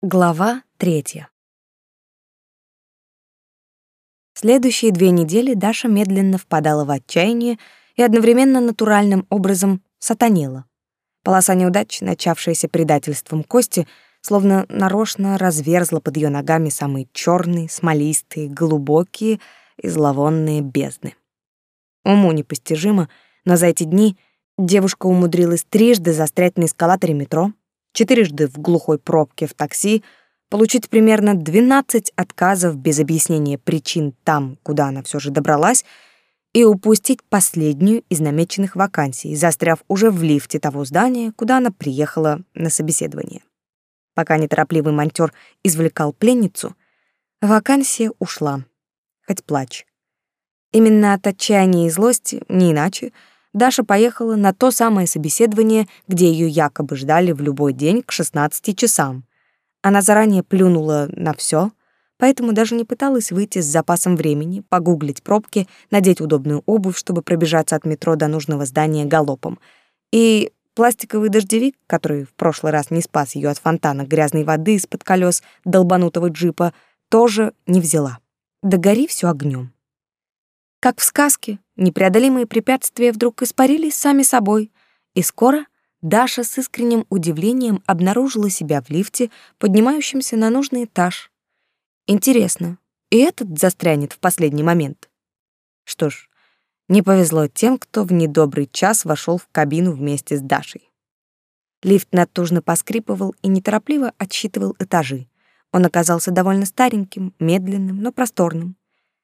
Глава третья. Следующие две недели Даша медленно впадала в отчаяние и одновременно натуральным образом сатанела. Полоса неудач, начавшаяся предательством Кости, словно нарочно разверзла под ее ногами самые черные, смолистые, глубокие и зловонные бездны. Уму непостижимо, но за эти дни девушка умудрилась трижды застрять на эскалаторе метро, четырежды в глухой пробке в такси, получить примерно 12 отказов без объяснения причин там, куда она все же добралась, и упустить последнюю из намеченных вакансий, застряв уже в лифте того здания, куда она приехала на собеседование. Пока неторопливый монтёр извлекал пленницу, вакансия ушла. Хоть плачь. Именно от отчаяния и злости, не иначе, Даша поехала на то самое собеседование, где ее якобы ждали в любой день к 16 часам. Она заранее плюнула на все, поэтому даже не пыталась выйти с запасом времени, погуглить пробки, надеть удобную обувь, чтобы пробежаться от метро до нужного здания галопом. И пластиковый дождевик, который в прошлый раз не спас ее от фонтана грязной воды из-под колес долбанутого джипа, тоже не взяла. Да гори все огнем. Как в сказке, непреодолимые препятствия вдруг испарились сами собой, и скоро Даша с искренним удивлением обнаружила себя в лифте, поднимающемся на нужный этаж. Интересно, и этот застрянет в последний момент? Что ж, не повезло тем, кто в недобрый час вошел в кабину вместе с Дашей. Лифт натужно поскрипывал и неторопливо отсчитывал этажи. Он оказался довольно стареньким, медленным, но просторным.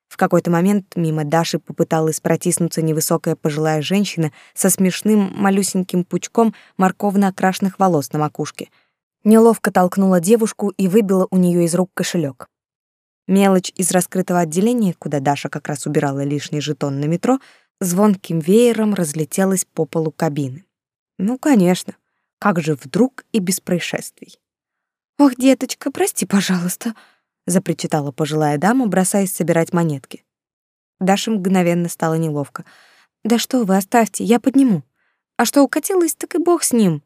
В какой-то момент мимо Даши попыталась протиснуться невысокая пожилая женщина со смешным малюсеньким пучком морковно окрашенных волос на макушке. Неловко толкнула девушку и выбила у нее из рук кошелек. Мелочь из раскрытого отделения, куда Даша как раз убирала лишний жетон на метро, звонким веером разлетелась по полу кабины. Ну, конечно, как же вдруг и без происшествий. «Ох, деточка, прости, пожалуйста», запричитала пожилая дама, бросаясь собирать монетки. Даше мгновенно стало неловко. Да что вы, оставьте, я подниму. А что укатилась, так и бог с ним.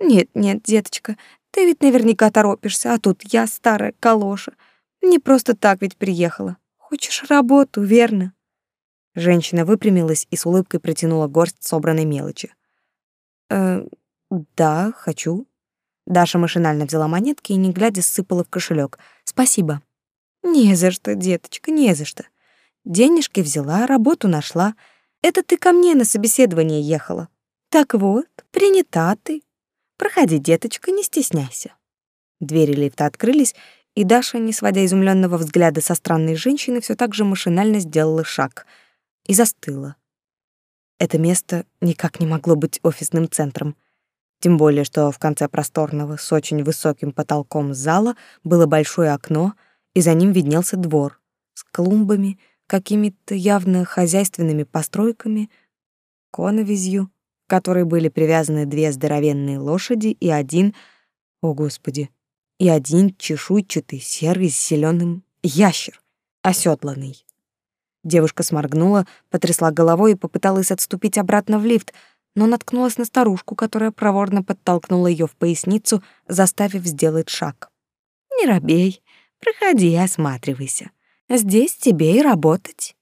Нет, нет, деточка, ты ведь наверняка торопишься, а тут я старая калоша. Не просто так ведь приехала. Хочешь работу, верно? Женщина выпрямилась и с улыбкой протянула горсть собранной мелочи. Э, да, хочу. Даша машинально взяла монетки и, не глядя, сыпала в кошелек. «Спасибо». «Не за что, деточка, не за что. Денежки взяла, работу нашла. Это ты ко мне на собеседование ехала. Так вот, принята ты. Проходи, деточка, не стесняйся». Двери лифта открылись, и Даша, не сводя изумленного взгляда со странной женщины, все так же машинально сделала шаг и застыла. Это место никак не могло быть офисным центром. Тем более, что в конце просторного, с очень высоким потолком зала было большое окно, и за ним виднелся двор с клумбами, какими-то явно хозяйственными постройками, коновизью, к которой были привязаны две здоровенные лошади и один, о господи, и один чешуйчатый серый с зеленым ящер, оседланный. Девушка сморгнула, потрясла головой и попыталась отступить обратно в лифт, но наткнулась на старушку, которая проворно подтолкнула ее в поясницу, заставив сделать шаг. «Не робей, проходи и осматривайся. Здесь тебе и работать».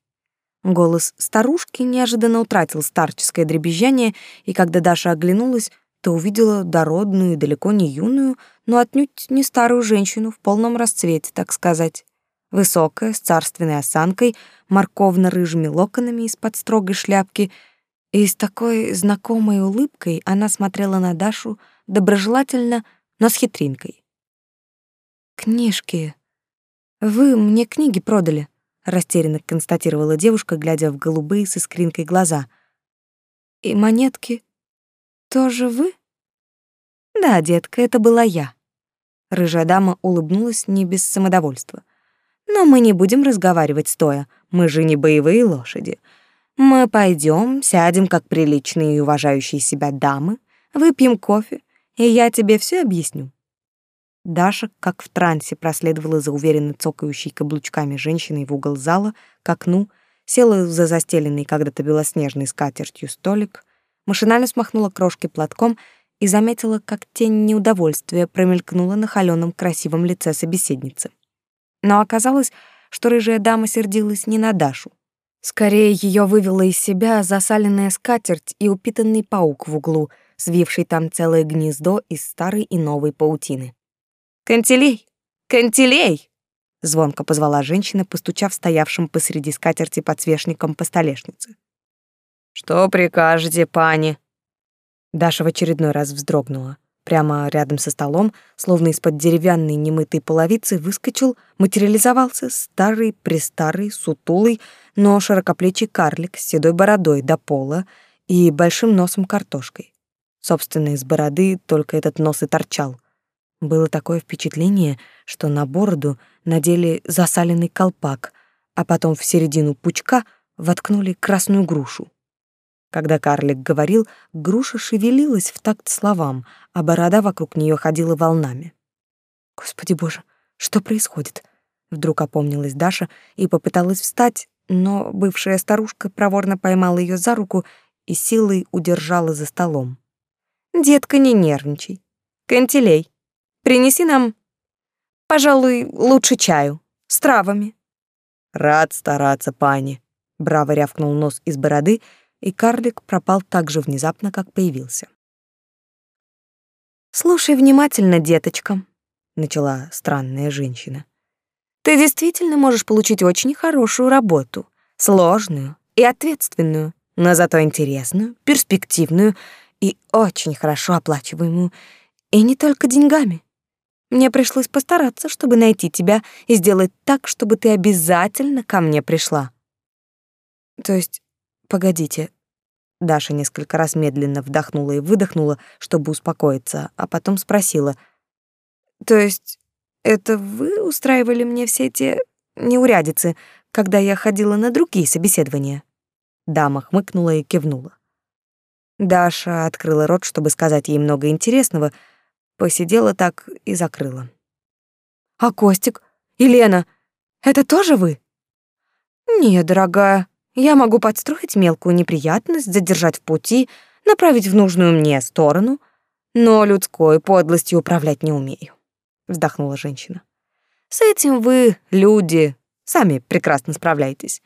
Голос старушки неожиданно утратил старческое дребезжание, и когда Даша оглянулась, то увидела дородную далеко не юную, но отнюдь не старую женщину в полном расцвете, так сказать. Высокая, с царственной осанкой, морковно-рыжими локонами из-под строгой шляпки — и с такой знакомой улыбкой она смотрела на Дашу доброжелательно, но с хитринкой. «Книжки. Вы мне книги продали», — растерянно констатировала девушка, глядя в голубые с искринкой глаза. «И монетки тоже вы?» «Да, детка, это была я». Рыжая дама улыбнулась не без самодовольства. «Но мы не будем разговаривать стоя, мы же не боевые лошади. Мы пойдем, сядем как приличные и уважающие себя дамы, выпьем кофе, и я тебе все объясню. Даша, как в трансе, проследовала за уверенно цокающей каблучками женщиной в угол зала к окну, села за застеленный когда-то белоснежной скатертью столик, машинально смахнула крошки платком и заметила, как тень неудовольствия промелькнула на холёном красивом лице собеседницы. Но оказалось, что рыжая дама сердилась не на Дашу. Скорее ее вывела из себя засаленная скатерть и упитанный паук в углу, свивший там целое гнездо из старой и новой паутины. «Кантелей! Кантелей!» — звонко позвала женщина, постучав стоявшим посреди скатерти подсвечником по столешнице. «Что прикажете, пани?» Даша в очередной раз вздрогнула. Прямо рядом со столом, словно из-под деревянной немытой половицы, выскочил, материализовался старый-престарый, сутулый, но широкоплечий карлик с седой бородой до пола и большим носом картошкой. Собственно, из бороды только этот нос и торчал. Было такое впечатление, что на бороду надели засаленный колпак, а потом в середину пучка воткнули красную грушу. Когда карлик говорил, груша шевелилась в такт словам, а борода вокруг нее ходила волнами. «Господи боже, что происходит?» Вдруг опомнилась Даша и попыталась встать, но бывшая старушка проворно поймала ее за руку и силой удержала за столом. «Детка, не нервничай. Кантелей, принеси нам, пожалуй, лучше чаю, с травами». «Рад стараться, пани», — браво рявкнул нос из бороды, — и карлик пропал так же внезапно, как появился. «Слушай внимательно, деточка», — начала странная женщина. «Ты действительно можешь получить очень хорошую работу, сложную и ответственную, но зато интересную, перспективную и очень хорошо оплачиваемую, и не только деньгами. Мне пришлось постараться, чтобы найти тебя и сделать так, чтобы ты обязательно ко мне пришла. То есть Погодите. Даша несколько раз медленно вдохнула и выдохнула, чтобы успокоиться, а потом спросила: "То есть это вы устраивали мне все эти неурядицы, когда я ходила на другие собеседования?" Дама хмыкнула и кивнула. Даша открыла рот, чтобы сказать ей много интересного, посидела так и закрыла. «А Костик? Елена, это тоже вы?» «Нет, дорогая, я могу подстроить мелкую неприятность, задержать в пути, направить в нужную мне сторону, но людской подлостью управлять не умею, вздохнула женщина. С этим вы, люди, сами прекрасно справляетесь.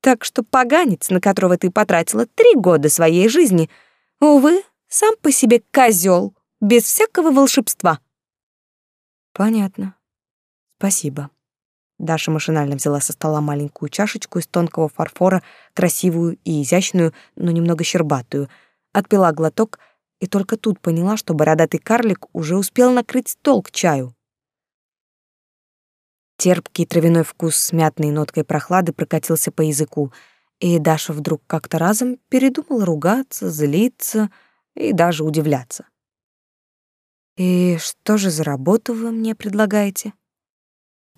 Так что поганец, на которого ты потратила три года своей жизни, увы, сам по себе козел, без всякого волшебства. Понятно. Спасибо. Даша машинально взяла со стола маленькую чашечку из тонкого фарфора, красивую и изящную, но немного щербатую. Отпила глоток и только тут поняла, что бородатый карлик уже успел накрыть стол к чаю. Терпкий травяной вкус с мятной ноткой прохлады прокатился по языку, и Даша вдруг как-то разом передумала ругаться, злиться и даже удивляться. «И что же за работу вы мне предлагаете?»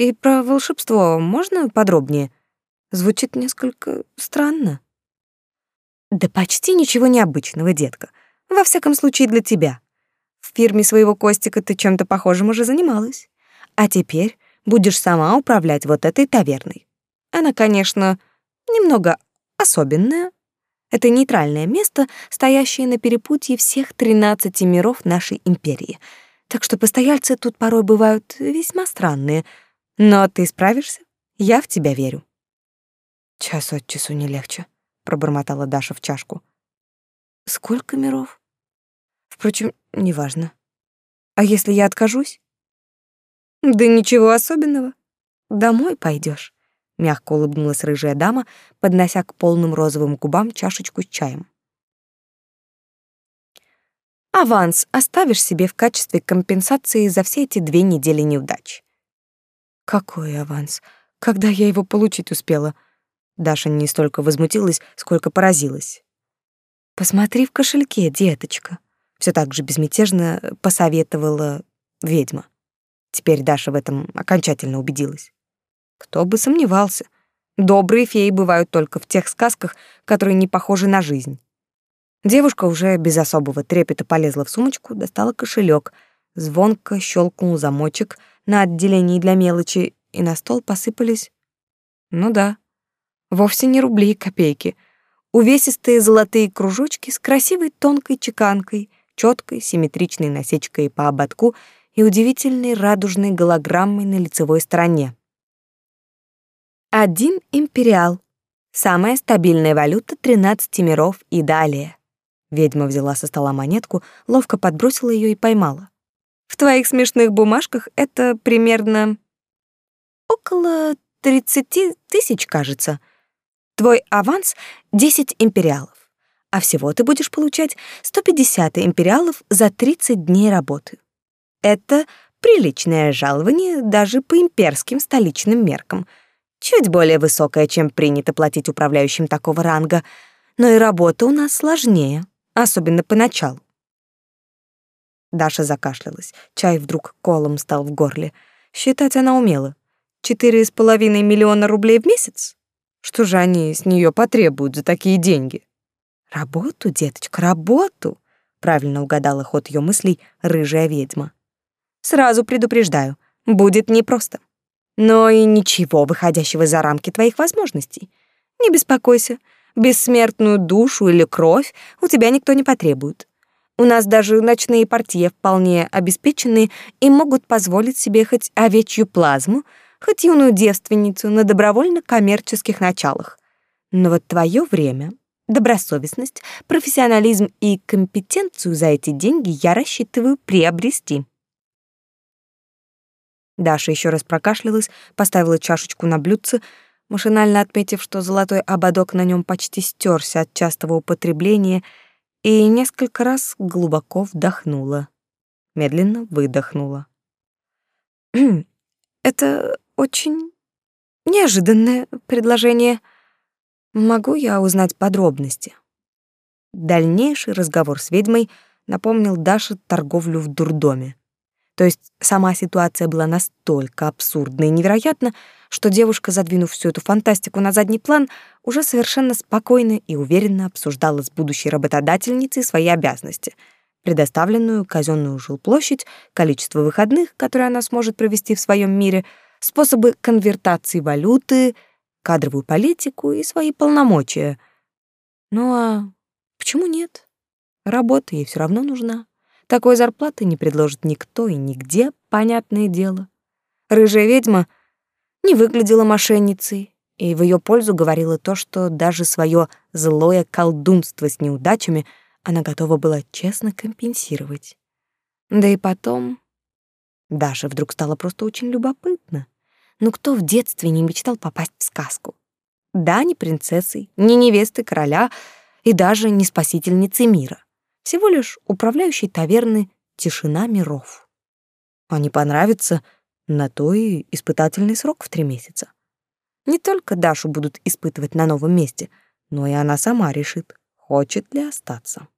И про волшебство можно подробнее? Звучит несколько странно. Да почти ничего необычного, детка. Во всяком случае для тебя. В фирме своего Костика ты чем-то похожим уже занималась. А теперь будешь сама управлять вот этой таверной. Она, конечно, немного особенная. Это нейтральное место, стоящее на перепутье всех 13 миров нашей империи. Так что постояльцы тут порой бывают весьма странные — но ты справишься? Я в тебя верю. Час от часу не легче, пробормотала Даша в чашку. Сколько миров? Впрочем, неважно. А если я откажусь? Да ничего особенного. Домой пойдешь. мягко улыбнулась рыжая дама, поднося к полным розовым губам чашечку с чаем. Аванс оставишь себе в качестве компенсации за все эти две недели неудач. Какой аванс? Когда я его получить успела? Даша не столько возмутилась, сколько поразилась. Посмотри в кошельке, деточка. Все так же безмятежно посоветовала ведьма. Теперь Даша в этом окончательно убедилась. Кто бы сомневался. Добрые феи бывают только в тех сказках, которые не похожи на жизнь. Девушка уже без особого трепета полезла в сумочку, достала кошелек, звонко щелкнул замочек — на отделении для мелочи, и на стол посыпались... Ну да, вовсе не рубли и копейки. Увесистые золотые кружочки с красивой тонкой чеканкой, четкой, симметричной насечкой по ободку и удивительной радужной голограммой на лицевой стороне. Один империал. Самая стабильная валюта 13 миров и далее. Ведьма взяла со стола монетку, ловко подбросила ее и поймала. В твоих смешных бумажках это примерно около 30 тысяч, кажется. Твой аванс — 10 империалов. А всего ты будешь получать 150 империалов за 30 дней работы. Это приличное жалование даже по имперским столичным меркам — чуть более высокая, чем принято платить управляющим такого ранга, но и работа у нас сложнее, особенно поначалу. Даша закашлялась. Чай вдруг колом стал в горле. Считать она умела. Четыре с половиной миллиона рублей в месяц? Что же они с нее потребуют за такие деньги? Работу, деточка, работу, правильно угадала ход ее мыслей рыжая ведьма. Сразу предупреждаю, будет непросто но и ничего выходящего за рамки твоих возможностей. Не беспокойся, бессмертную душу или кровь у тебя никто не потребует. У нас даже ночные партии вполне обеспеченные и могут позволить себе хоть овечью плазму, хоть юную девственницу на добровольно-коммерческих началах. Но вот твое время, добросовестность, профессионализм и компетенцию за эти деньги я рассчитываю приобрести. Даша еще раз прокашлялась, поставила чашечку на блюдце, машинально отметив, что золотой ободок на нем почти стерся от частого употребления, и несколько раз глубоко вдохнула. Медленно выдохнула. «Это очень неожиданное предложение. Могу я узнать подробности?» Дальнейший разговор с ведьмой напомнил Даше торговлю в дурдоме. То есть сама ситуация была настолько абсурдна и невероятна, что девушка, задвинув всю эту фантастику на задний план, уже совершенно спокойно и уверенно обсуждала с будущей работодательницей свои обязанности, предоставленную казенную жилплощадь, количество выходных, которые она сможет провести в своем мире, способы конвертации валюты, кадровую политику и свои полномочия. Ну а почему нет? Работа ей все равно нужна. Такой зарплаты не предложит никто и нигде, понятное дело. Рыжая ведьма не выглядела мошенницей, и в ее пользу говорило то, что даже свое злое колдунство с неудачами она готова была честно компенсировать. Да и потом... Даша вдруг стало просто очень любопытно. Ну кто в детстве не мечтал попасть в сказку? Да, не принцессой, не невестой короля и даже не спасительницей мира всего лишь управляющий таверны «Тишина миров». А не понравится, на то и испытательный срок в три месяца. Не только Дашу будут испытывать на новом месте, но и она сама решит, хочет ли остаться.